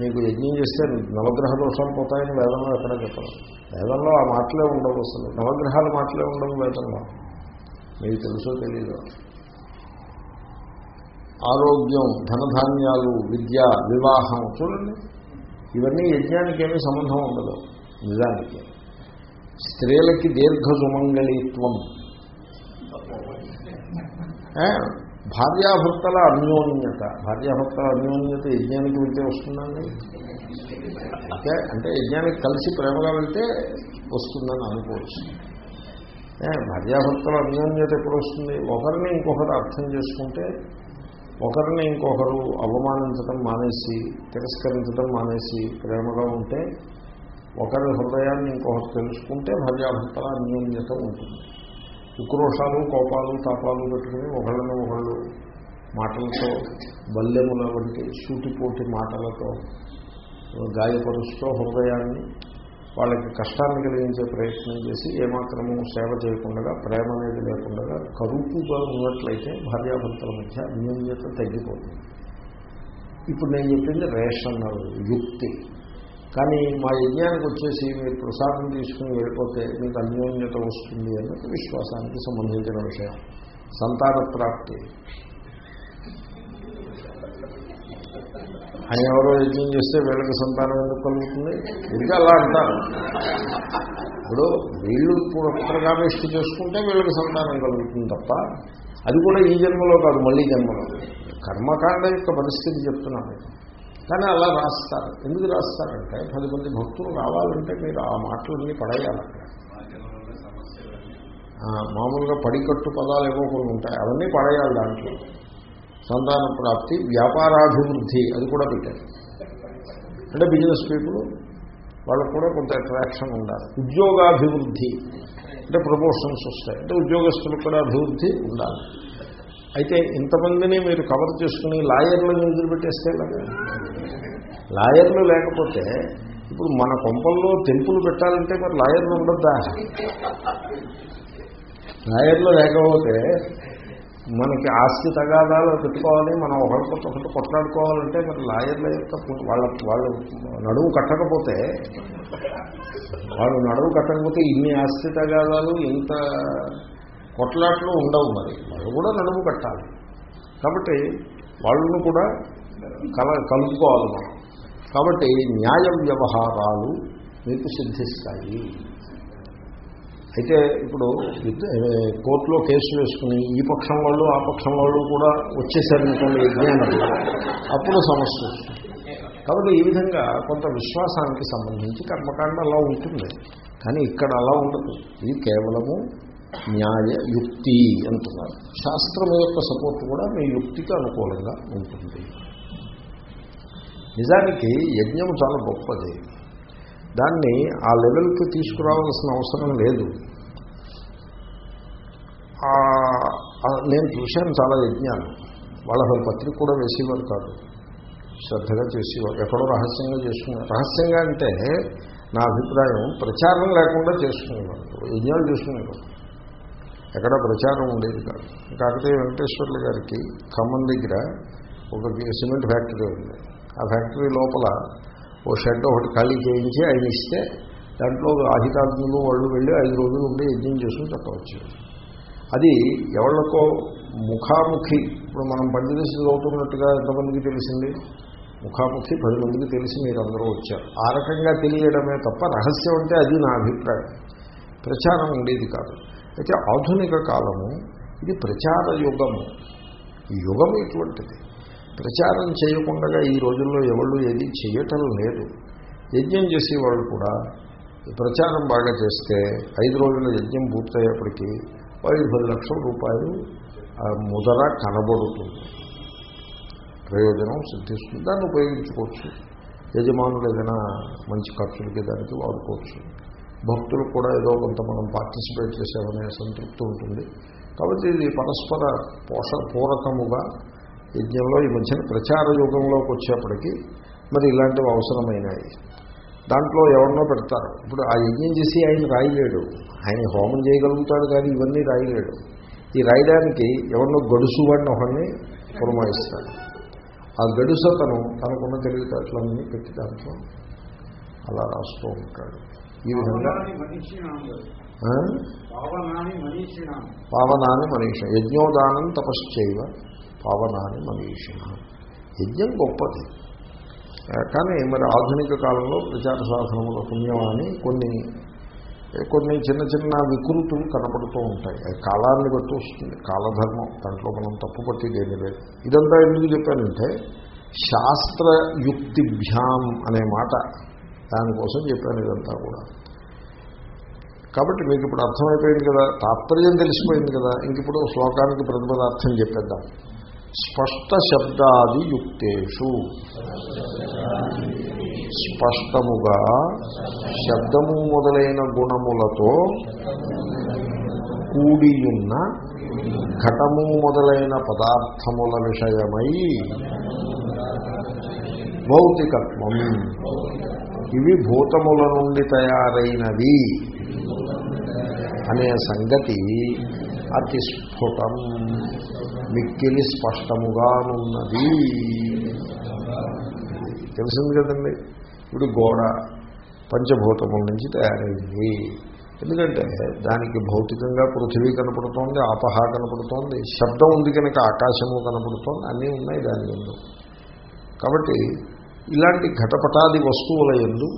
మీకు యజ్ఞం చేస్తే నవగ్రహ దోషాలు పోతాయని వేదంలో ఎక్కడ చెప్పరు. వేదంలో ఆ మాటలే ఉండవు అసలు. నవగ్రహాల మాటలే ఉండవు వేదంలో. మీకు తెలుసో తెలియదు ఆరోగ్యం ధనధాన్యాలు విద్య వివాహం చూడండి. ఇవన్నీ యజ్ఞానికి ఏమీ సంబంధం ఉండదు. నిజానికి. స్త్రీలకి దీర్ఘ సుమంగళిత్వం భార్యాభర్తల అన్యోన్యత. భార్యాభర్తల అన్యోన్యత యజ్ఞానికి వెళ్తే వస్తుందండి? అంటే అంటే యజ్ఞానికి కలిసి ప్రేమగా వెళ్తే వస్తుందని అనుకోవచ్చు. భార్యాభర్తల అన్యోన్యత ఎప్పుడు వస్తుంది ఒకరిని ఇంకొకరు అర్థం చేసుకుంటే ఒకరిని ఇంకొకరు అవమానించడం మానేసి తిరస్కరించడం మానేసి ప్రేమగా ఉంటే ఒకరి హృదయాన్ని ఇంకొకరు తెలుసుకుంటే భార్యాభర్తల అన్యోన్యత ఉంటుంది. ఉక్రోషాలు కోపాలు తాపాలు పెట్టుకుని ఒకళ్ళని ఒకళ్ళు మాటలతో బల్లెముల వంటి సూటిపోటి మాటలతో గాయపరుస్తూ హృదయాన్ని వాళ్ళకి కష్టాన్ని కలిగించే ప్రయత్నం చేసి ఏమాత్రము సేవ చేయకుండా ప్రేమ అనేది లేకుండా కరుపుగా ఉన్నట్లయితే భార్యాభర్తల మధ్య అన్యోన్యత తగ్గిపోతుంది. ఇప్పుడు నేను చెప్పింది రేషనల్ యుక్తి. కానీ మా యజ్ఞానికి వచ్చేసి మీరు ప్రసాదం తీసుకుని వెళ్ళిపోతే మీకు అన్యోన్యత వస్తుంది అన్నది విశ్వాసానికి సంబంధించిన విషయం. సంతాన ప్రాప్తి. ఆయన ఎవరో యజ్ఞం చేస్తే వీళ్ళకి సంతానం ఎందుకు కలుగుతుంది? ఇది అలా అంటారు? ఇప్పుడు వీళ్ళు పుత్రకామేష్టి చేసుకుంటే వీళ్ళకి సంతానం కలుగుతుంది తప్ప అది కూడా ఈ జన్మలో కాదు మళ్ళీ జన్మలో. కర్మకాండ యొక్క పరిస్థితి చెప్తున్నాను. కానీ అలా రాస్తారు. ఎందుకు రాస్తారంటే పది మంది భక్తులు రావాలంటే మీరు ఆ మాటలన్నీ పడేయాలి మామూలుగా పడికట్టు పదాలు ఏవో కొన్ని ఉంటాయి. అవన్నీ పడేయాలి దాంట్లో. సంతాన ప్రాప్తి వ్యాపారాభివృద్ధి అది కూడా పెట్టారు. అంటే బిజినెస్ పీపుల్ వాళ్ళకు కూడా కొంత అట్రాక్షన్ ఉండాలి. ఉద్యోగాభివృద్ధి అంటే ప్రమోషన్స్ వస్తాయి. అంటే ఉద్యోగస్తులకు కూడా అభివృద్ధి ఉండాలి. అయితే ఇంతమందిని మీరు కవర్ చేసుకుని లాయర్లను వదిలిపెట్టేస్తే లాయర్లు లేకపోతే ఇప్పుడు మన కొంపల్లో టెంపుల్ పెట్టాలంటే మరి లాయర్లు ఉండద్దా? లాయర్లు లేకపోతే మనకి ఆస్తి తగాదాలు పెట్టుకోవాలి మనం ఒకరికొకటి ఒకటి కొట్లాడుకోవాలంటే మరి లాయర్ల యొక్క వాళ్ళ వాళ్ళు నడువు కట్టకపోతే వాళ్ళు నడువు కట్టకపోతే ఇన్ని ఆస్తి తగాదాలు ఇంత కొట్లాట్లు ఉండవు మరి. వాళ్ళు కూడా నడువు కట్టాలి. కాబట్టి వాళ్ళను కూడా కల కలుపుకోవాలి మనం. కాబట్టి న్యాయ వ్యవహారాలు మీకు సిద్ధిస్తాయి. అయితే ఇప్పుడు కోర్టులో కేసు వేసుకుని ఈ పక్షం వాళ్ళు ఆ పక్షం వాళ్ళు కూడా వచ్చేసారనుకోండి యజ్ఞానం అప్పుడు సమస్య వస్తుంది. కాబట్టి ఈ విధంగా కొంత విశ్వాసానికి సంబంధించి కర్మకాండ అలా ఉంటుంది. కానీ ఇక్కడ అలా ఉండదు. ఇది కేవలము న్యాయ యుక్తి అంటున్నారు. శాస్త్రం యొక్క సపోర్ట్ కూడా మీ యుక్తికి అనుకూలంగా ఉంటుంది. నిజానికి యజ్ఞం చాలా గొప్పది. దాన్ని ఆ లెవెల్కి తీసుకురావాల్సిన అవసరం లేదు. నేను చూశాను చాలా యజ్ఞాలు. వాళ్ళ అసలు పత్రిక కూడా వేసేవారు కాదు. శ్రద్ధగా చేసేవారు. ఎక్కడో రహస్యంగా చేసుకున్నారు రహస్యంగా అంటే నా అభిప్రాయం ప్రచారం లేకుండా చేసుకునేవారు. యజ్ఞాలు చేసుకునేవారు. ఎక్కడ ప్రచారం ఉండేది కాదు. కాకపోతే వెంకటేశ్వర్లు గారికి ఖమ్మం దగ్గర ఒక సిమెంట్ ఫ్యాక్టరీ ఉంది. ఆ ఫ్యాక్టరీ లోపల ఓ షెడ్ ఒకటి ఖాళీ చేయించి ఆయన ఇస్తే దాంట్లో అధికారులు వాళ్ళు వెళ్ళి ఐదు రోజులు ఉండి యజ్ఞం చేసుకుని చెప్పవచ్చు అది ఎవరికో ముఖాముఖి ఇప్పుడు మనం పంచదశ చదువుతున్నట్టుగా ఎంతమందికి తెలిసింది? ముఖాముఖి పది మందికి తెలిసి మీరందరూ వచ్చారు. ఆ రకంగా తెలియడమే తప్ప రహస్యం అంటే అది నా అభిప్రాయం. ప్రచారం ఉండేది కాదు. అయితే ఆధునిక కాలము ఇది ప్రచార యుగము. యుగం ఇటువంటిది. ప్రచారం చేయకుండా ఈ రోజుల్లో ఎవళ్ళు ఏది చేయటం లేదు. యజ్ఞం చేసేవాళ్ళు కూడా ప్రచారం బాగా చేస్తే ఐదు రోజుల యజ్ఞం పూర్తయ్యేప్పటికీ ఐదు పది లక్షల రూపాయలు ముదర కనబడుతుంది. ప్రయోజనం సిద్ధిస్తుంది. దాన్ని ఉపయోగించుకోవచ్చు. యజమానులు ఏదైనా మంచి ఖర్చులకి దానికి వాడుకోవచ్చు. భక్తులు కూడా ఏదో కొంత మనం పార్టిసిపేట్ చేసామనే సంతృప్తి ఉంటుంది. కాబట్టి ఇది పరస్పర పోష పూరకముగా యజ్ఞంలో ఈ మధ్యన ప్రచార యుగంలోకి వచ్చేప్పటికీ మరి ఇలాంటివి అవసరమైనాయి. దాంట్లో ఎవరినో పెడతారు. ఇప్పుడు ఆ యజ్ఞం చేసి ఆయన రాయలేడు. ఆయన హోమం చేయగలుగుతాడు కానీ ఇవన్నీ రాయలేడు. ఈ రాయడానికి ఎవరినో గడుసు వాడిని ఒకరిని పురమాయిస్తాడు. ఆ గడుసతను తనకున్న తెలివితేటలన్నీ పెట్టి దాంట్లో అలా రాస్తూ ఉంటాడు. ఈ విధంగా పావనాని మనీషిణాం మనీషిణాం పావనాన్ని మనీష. యజ్ఞోదానం తపశ్చైవ. పవనాన్ని మనీషిణ. యజ్ఞం గొప్పది. కానీ మరి ఆధునిక కాలంలో ప్రచార సాధనముల పుణ్యం అని కొన్ని కొన్ని చిన్న చిన్న వికృతులు కనపడుతూ ఉంటాయి. అది కాలాన్ని బట్టి వస్తుంది. కాలధర్మం దాంట్లో మనం తప్పు పట్టేది లేదు. ఇదంతా ఎందుకు చెప్పానంటే శాస్త్రయుక్తిభ్యాం అనే మాట దానికోసం చెప్పాను ఇదంతా కూడా. కాబట్టి మీకు ఇప్పుడు అర్థమైపోయింది కదా తాత్పర్యం తెలిసిపోయింది కదా ఇంక ఇప్పుడు శ్లోకానికి ప్రతిపదార్థం చెప్పేద్దాం. స్పష్ట శబ్దాది యుక్తేషు స్పష్టముగా శబ్దము మొదలైన గుణములతో కూడియున్న ఘటము మొదలైన పదార్థముల విషయమై భౌతికత్వం. ఇవి భూతముల నుండి తయారైనవి అనే సంగతి అతి స్ఫుటం మిక్కిలి స్పష్టముగానున్నది. తెలిసింది కదండి? ఇప్పుడు గోడ పంచభూతముల నుంచి తయారైంది. ఎందుకంటే దానికి భౌతికంగా పృథివీ కనపడుతోంది ఆపహ కనపడుతోంది శబ్దం ఉంది కనుక ఆకాశము కనపడుతోంది అన్నీ ఉన్నాయి దాని ఎందు కాబట్టి ఇలాంటి ఘటపటాది వస్తువుల ఎందు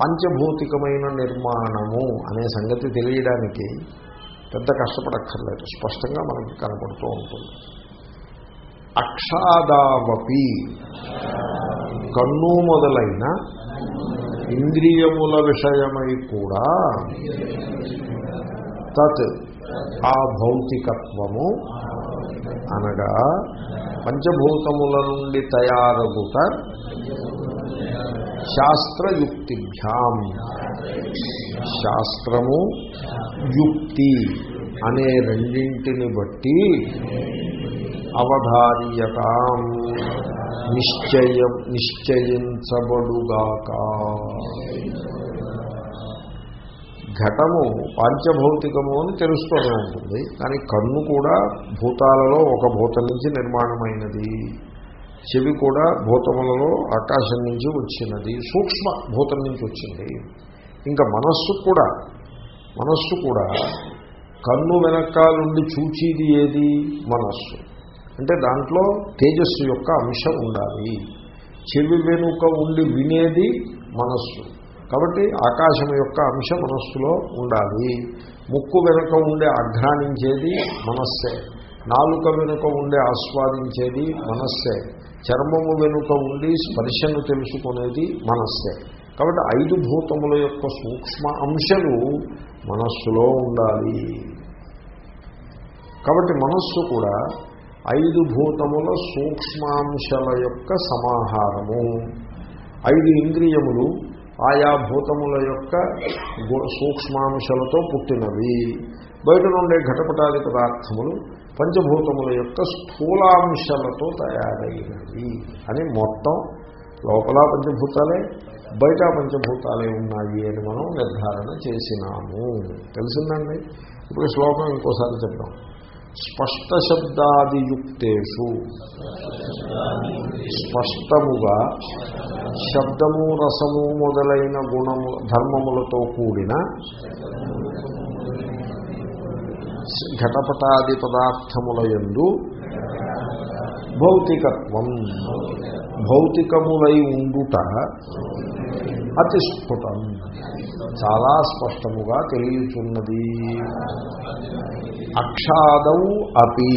పంచభౌతికమైన నిర్మాణము అనే సంగతి తెలియడానికి పెద్ద కష్టపడక్కర్లేదు. స్పష్టంగా మనకి కనపడుతూ ఉంటుంది. అక్షాదావపి కన్ను మొదలైన ఇంద్రియముల విషయమై కూడా తత్ ఆ భౌతికత్వము అనగా పంచభూతముల నుండి తయారగుట శాస్త్రయుక్తిభ్యాం. శాస్త్రము యుక్తి అనే రెండింటిని బట్టి అవధార్యత. నిశ్చయం నిశ్చయించబడుగాక. ఘటము పాంచభౌతికము అని తెలుస్తూనే ఉంటుంది. కానీ కన్ను కూడా భూతాలలో ఒక భూతం నుంచి నిర్మాణమైనది. చెవి కూడా భూతములలో ఆకాశం నుంచి వచ్చినది. సూక్ష్మ భూతం నుంచి వచ్చింది. ఇంకా మనస్సు కూడా మనస్సు కూడా కన్ను వెనకాలుండి చూచేది ఏది? మనస్సు. అంటే దాంట్లో తేజస్సు యొక్క అంశం ఉండాలి. చెవి వెనుక ఉండి వినేది మనస్సు. కాబట్టి ఆకాశం యొక్క అంశ మనస్సులో ఉండాలి. ముక్కు వెనుక ఉండే అఘ్రానించేది మనస్సే. నాలుక వెనుక ఉండే ఆస్వాదించేది మనస్సే. చర్మము వెనుక ఉండి స్పర్శను తెలుసుకునేది మనస్సే. కాబట్టి ఐదు భూతముల యొక్క సూక్ష్మ అంశాలు మనస్సులో ఉండాలి. కాబట్టి మనస్సు కూడా ఐదు భూతముల సూక్ష్మాంశల యొక్క సమాహారము. ఐదు ఇంద్రియములు ఆయా భూతముల యొక్క సూక్ష్మాంశలతో పుట్టినవి. బయట నుండే ఘటపటాది పదార్థములు పంచభూతముల యొక్క స్థూలాంశాలతో తయారైనవి అని మొత్తం లోపల పంచభూతాలే బయట పంచభూతాలే ఉన్నాయి అని మనం నిర్ధారణ చేసినాము. తెలిసిందండి? ఇప్పుడు శ్లోకం ఇంకోసారి చెప్దాం. స్పష్ట శబ్దాదియుక్తేషు స్పష్టముగా శబ్దము రసము మొదలైన గుణము ధర్మములతో కూడిన ఘటపటాది పదార్థముల ఎందు భౌతికత్వం భౌతికములై ఉండుట అతి స్ఫుటం చాలా స్పష్టముగా తెలియచున్నది. అక్షాదౌ అపి.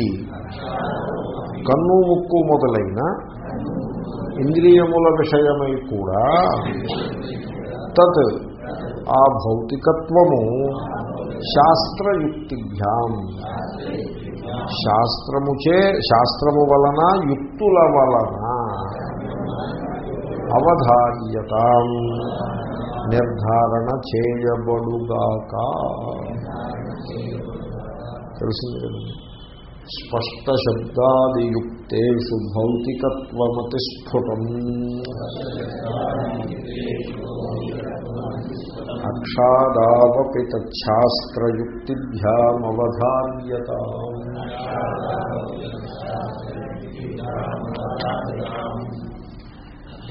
కన్ను ముక్కు మొదలైన ఇంద్రియముల విషయమై కూడా తత్ ఆ భౌతికత్వము శాస్త్రయుక్తిభ్యాం. శాస్త్రముచే శాస్త్రము వలన యుక్తుల వలన అవధార్యత నిర్ధారణ చేయబడుగాక. తెలిసింది కదండి స్పష్ట శబ్దాదియుక్తేషు భౌతికత్వమతి స్ఫుటం అక్షాదావపి తచ్ఛాస్త్రయుక్తిభ్యామవధార్యత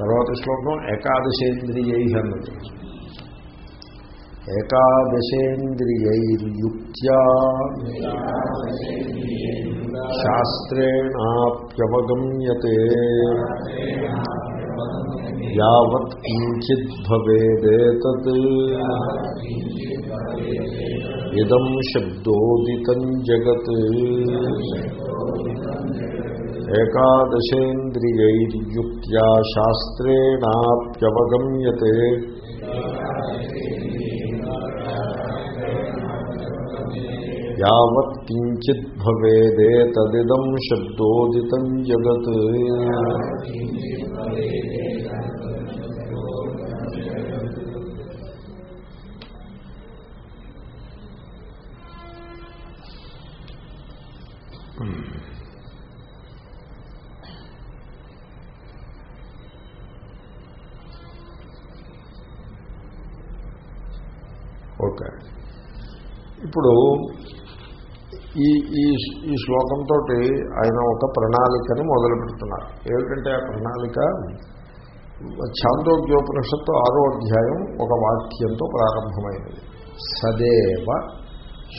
తర్వాత శ్లోకం ఏకాదశేంద్రియై అన్నది ఏకాదశేంద్రియైర్యుక్త్యా శాస్త్రేణాప్యవగమ్యతే యావత్ కించిత్ భవేదేతత్ ఇదం శబ్దోదితం జగత్ ఏకాదశేంద్రియైర్యుక్త్యా శాస్త్రేణాప్యవగమ్యతే. యావత్ కించిత్ భవేదేతదిదం శబ్దోదితం జగత్ ఓకే ఇప్పుడు ఈ ఈ ఈ శ్లోకంతో ఆయన ఒక ప్రణాళికని మొదలు పెడుతున్నారు. ఏమిటంటే ఆ ప్రణాళిక ఛాందోగ్యోపనిషత్తు ఆరో అధ్యాయం ఒక వాక్యంతో ప్రారంభమైనది. సదేవ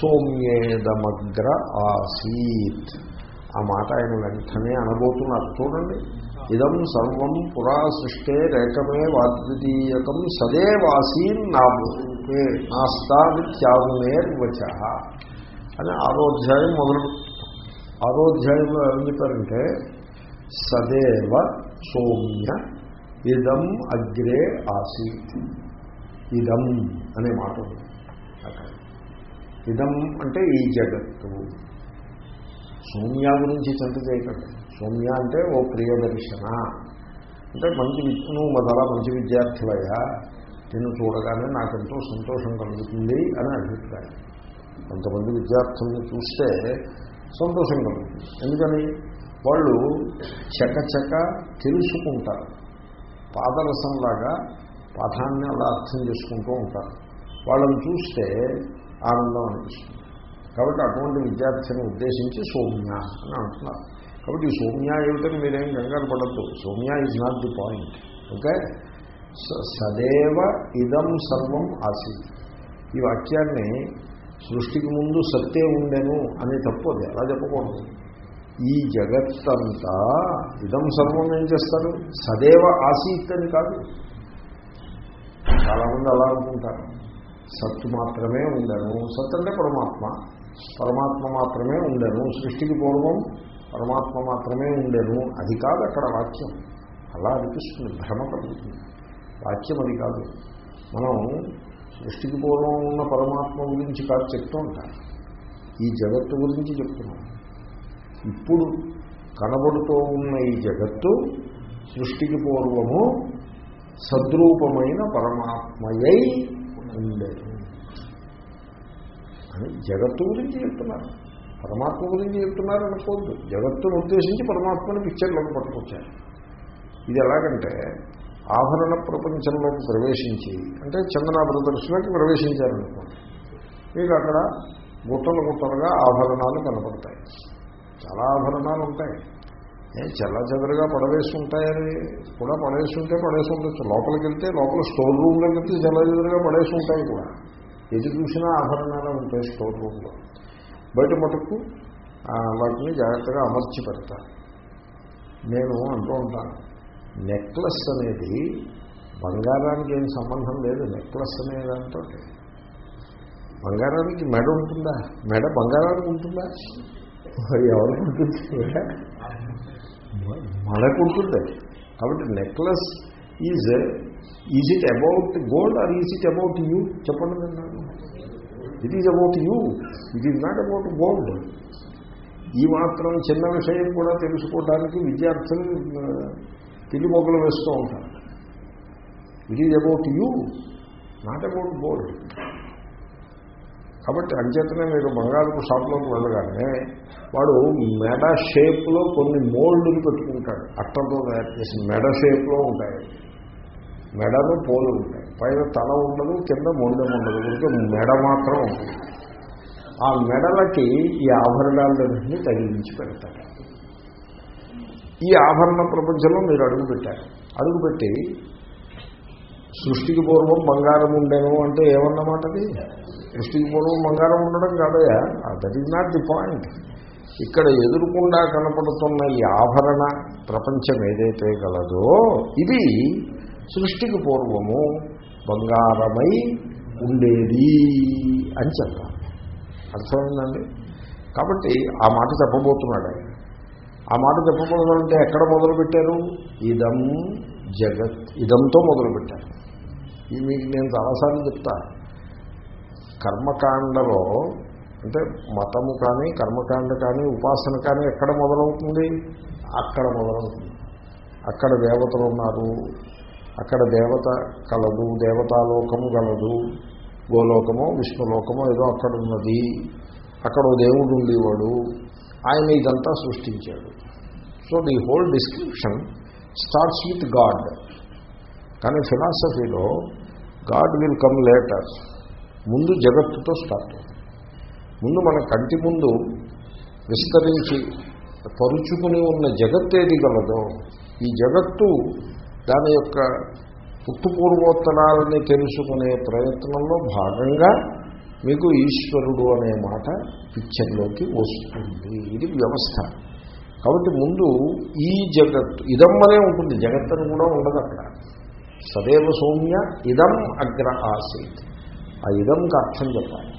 సోమ్యేదమగ్ర ఆసీత్. ఆ మాట ఆయన వెంటనే అనబోతున్నారు. చూడండి. ఇదం సర్వం పురా సృష్టే రేకమే వాద్వితీయకం సదేవాసీన్ నాభూతే నాస్తావిత్యాగునేర్వచ అని ఆరోధ్యాయం మొదలు ఆరోధ్యాయంలో ఏం చెప్పారంటే సదేవ సౌమ్య ఇదం అగ్రే ఆసీత్. ఇదం అనే మాట ఉంది. అక్కడ ఇదం అంటే ఈ జగత్తు. సౌమ్య గురించి చింత చేయకండి. సౌమ్య అంటే ఓ ప్రియదర్శన. అంటే మంచి వి- నువ్వు మొదల మంచి విద్యార్థివయ్యా. నిన్ను చూడగానే నాకెంతో సంతోషం కలుగుతుంది అని అభిప్రాయం. కొంతమంది విద్యార్థుల్ని చూస్తే సంతోషం కలుగుతుంది. ఎందుకని? వాళ్ళు చకచక తెలుసుకుంటారు. పాదరసంలాగా పాఠాన్ని అలా అర్థం చేసుకుంటూ ఉంటారు. వాళ్ళని చూస్తే ఆనందం అనిపిస్తుంది. కాబట్టి అటువంటి విద్యార్థిని ఉద్దేశించి సౌమ్య అని అంటున్నారు. కాబట్టి ఈ సౌమ్య ఏమిటని మీరేం కంగారు పడద్దు. Soumya is not the point okay సదేవ ఇదం సర్వం ఆసీత్. ఈ వాక్యాన్ని సృష్టికి ముందు సత్తే ఉండెను అని తప్పదు ఎలా చెప్పకూడదు. ఈ జగత్తంతా ఇదం సర్వం ఏం చేస్తారు? సదేవ ఆసీత్ అని కాదు. చాలామంది అలా అనుకుంటారు. సత్తు మాత్రమే ఉండను. సత్ అంటే పరమాత్మ. పరమాత్మ మాత్రమే ఉండను. సృష్టికి పూర్వం పరమాత్మ మాత్రమే ఉండను. అది కాదు అక్కడ వాక్యం. అలా అనిపిస్తుంది. భ్రమ కలుగుతుంది వాక్యం అది కాదు. మనం సృష్టికి పూర్వం ఉన్న పరమాత్మ గురించి కాదు చెప్తూ ఉంటాం. ఈ జగత్తు గురించి చెప్తున్నాం. ఇప్పుడు కనబడుతూ ఉన్న ఈ జగత్తు సృష్టికి పూర్వము సద్రూపమైన పరమాత్మయై ఉండేది. అని జగత్తు గురించి చెప్తున్నారు. పరమాత్మ గురించి చెప్తున్నారు అనుకోవద్దు. జగత్తును ఉద్దేశించి పరమాత్మని పిక్చర్లోకి పట్టుకొచ్చారు. ఇది ఎలాగంటే ఆభరణ ప్రపంచంలోకి ప్రవేశించి అంటే చందన బ్రదర్స్లోకి ప్రవేశించారనుకోండి మీకు అక్కడ గుట్టలు గుట్టలుగా ఆభరణాలు కనపడతాయి. చాలా ఆభరణాలు ఉంటాయి. ఏ చెదరుగా పడవేసి ఉంటాయని కూడా పడవేసి ఉంటే పడేసి ఉండొచ్చు. లోపలికి వెళ్తే లోపల స్టోర్ రూమ్లోకి వెళ్తే చల్ల చెదరుగా పడేసి ఉంటాయి కూడా. ఎటు చూసినా ఆభరణాలు ఉంటాయి స్టోర్ రూమ్లో. బయట మటుకు వాటిని జాగ్రత్తగా అమర్చి పెడతారు. నేను అంటూ ఉంటాను. నెక్లెస్ అనేది బంగారానికి ఏం సంబంధం లేదు. నెక్లెస్ అనే దాంతో బంగారానికి మెడ ఉంటుందా? మెడ బంగారానికి ఉంటుందా? ఎవరికి ఉంటుంది? మెడ? మనకు ఉంటుంది. కాబట్టి necklace is is it about gold or is it about you? చెప్పండి విన్నాను it is about you it is not about gold ఈ మాత్రం చిన్న విషయం కూడా తెలుసుకోవడానికి విద్యార్థులు తిరిగి మొగ్గులు వేస్తూ ఉంటారు. It is about you not about gold కాబట్టి అంచేతనే మీరు బంగాళపు షాప్లోకి వెళ్ళగానే వాడు మెడ షేప్లో కొన్ని మోల్డ్లు పెట్టుకుంటాడు. అట్టతో తయారు చేసి మెడ షేప్లో ఉంటాయి. మెడలో పోలు ఉంటాయి. పైన తల ఉండదు కింద మొండెం ఉండదు. ఇంకా మెడ మాత్రం ఉంటుంది. ఆ మెడలకి ఈ ఆభరణాలన్నీ తగిలించి పెడతారు. ఈ ఆభరణ ప్రపంచంలో మీరు అడుగుపెట్టారు అడుగుపెట్టి సృష్టికి పూర్వం బంగారం ఉండేను అంటే ఏమన్నమాట అది? సృష్టికి పూర్వం బంగారం ఉండడం కాదయా that is not the point ఇక్కడ ఎదురుకుండా కనపడుతున్న ఈ ఆభరణ ప్రపంచం ఏదైతే గలదో ఇది సృష్టికి పూర్వము బంగారమై ఉండేది అని చెప్పాలి. అర్థమైందండి? కాబట్టి ఆ మాట చెప్పబోతున్నాడు ఆయన. ఆ మాట చెప్పకూడదంటే ఎక్కడ మొదలు పెట్టారు ఇదం జగత్. ఇదంతో మొదలుపెట్టారు. ఇది మీకు నేను చాలాసార్లు చెప్తా. కర్మకాండలో అంటే మతము కానీ కర్మకాండ కానీ ఉపాసన కానీ ఎక్కడ మొదలవుతుంది? అక్కడ మొదలవుతుంది. అక్కడ దేవతలు ఉన్నారు. అక్కడ దేవత కలదు దేవతాలోకము గలదు. గోలోకమో విష్ణులోకమో ఏదో అక్కడ ఉన్నది అక్కడ దేవుడు ఉండేవాడు ఆయన ఇదంతా సృష్టించాడు. So the whole description starts with God కానీ ఫిలాసఫీలో గాడ్ విల్ కమ్ లేటర్. ముందు జగత్తుతో స్టార్ట్ ముందు మన కంటి ముందు విస్తరించి పరుచుకుని ఉన్న జగత్ ఏది గలదో ఈ జగత్తు దాని యొక్క పుట్టుపూర్వోత్తరాలని తెలుసుకునే ప్రయత్నంలో భాగంగా మీకు ఈశ్వరుడు అనే మాట పిక్చర్లోకి వస్తుంది. ఇది వ్యవస్థ. కాబట్టి ముందు ఈ జగత్తు ఇదమ్మనే ఉంటుంది జగత్ అని కూడా ఉండదు అక్కడ. సదేవ సౌమ్య ఇదం అగ్ర ఆసీత్. ఆ ఇదంకి అర్థం చెప్పాలి.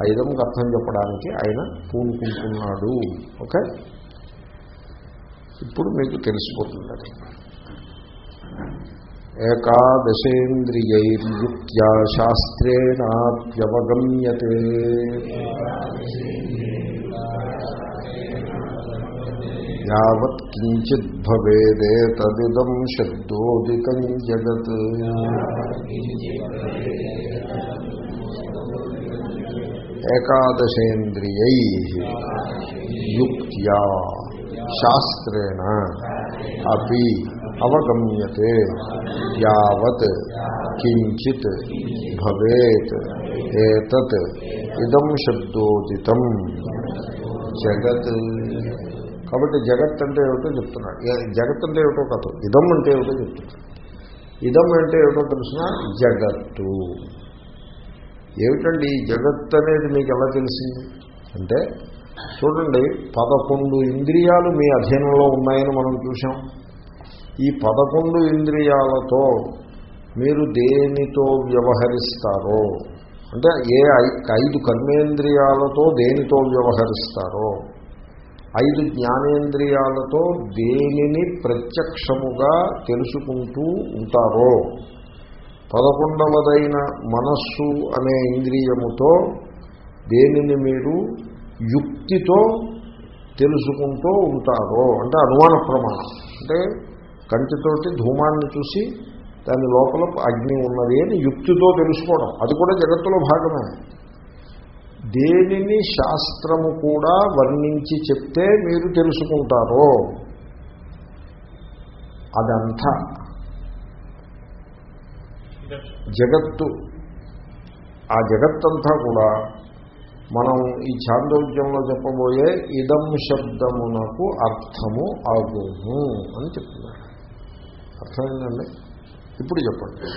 ఆ ఇదంకి అర్థం చెప్పడానికి ఆయన పూనుకుంటున్నాడు. ఓకే? ఇప్పుడు మీకు తెలిసిపోతుంది అది. ఏకాదశేంద్రియైర్యుక్త్యా శాస్త్రేణాప్యవగమ్యతే. యావత్ కించిత్ భవేదే తదిదం శబ్దోదికం జగత్ ఏకాదశేంద్రియై యుక్త్యా శాస్త్రేణ అపి అవగమ్యతే యావత్ కించిత్ భవేత్ ఏతత్ ఇదం శబ్దోదితం జగత్ కాబట్టి జగత్ అంటే ఏమిటో చెప్తున్నాడు. జగత్ అంటే ఏమిటో కథ ఇదం అంటే ఏమిటో చెప్తున్నాడు. ఇదం అంటే ఏమిటో తెలిసిన జగత్తు. ఏమిటండి ఈ జగత్ అనేది మీకు ఎలా తెలిసింది? అంటే చూడండి పదకొండు ఇంద్రియాలు మీ అధీనంలో ఉన్నాయని మనం చూసాం ఈ పదకొండు ఇంద్రియాలతో మీరు దేనితో వ్యవహరిస్తారో? అంటే ఏ ఐ- ఐదు కర్మేంద్రియాలతో దేనితో వ్యవహరిస్తారో? ఐదు జ్ఞానేంద్రియాలతో దేనిని ప్రత్యక్షముగా తెలుసుకుంటూ ఉంటారో. పదకొండవదైన మనస్సు అనే ఇంద్రియముతో దేనిని మీరు యుక్తితో తెలుసుకుంటూ ఉంటారో. అంటే అనుమాన ప్రమాణం. అంటే కంటితోటి ధూమాన్ని చూసి దాని లోపల అగ్ని ఉన్నది అని యుక్తితో తెలుసుకోవడం. అది కూడా జగత్తులో భాగమే. దేనిని శాస్త్రము కూడా వర్ణించి చెప్తే మీరు తెలుసుకుంటారో? అదంతా. జగత్తు. ఆ జగత్తంతా కూడా మనం ఈ చాంద్రోద్యంలో చెప్పబోయే ఇదం శబ్దమునకు అర్థము అగును అని చెప్తున్నారు. అర్థమైందండి? ఇప్పుడు చెప్పండి.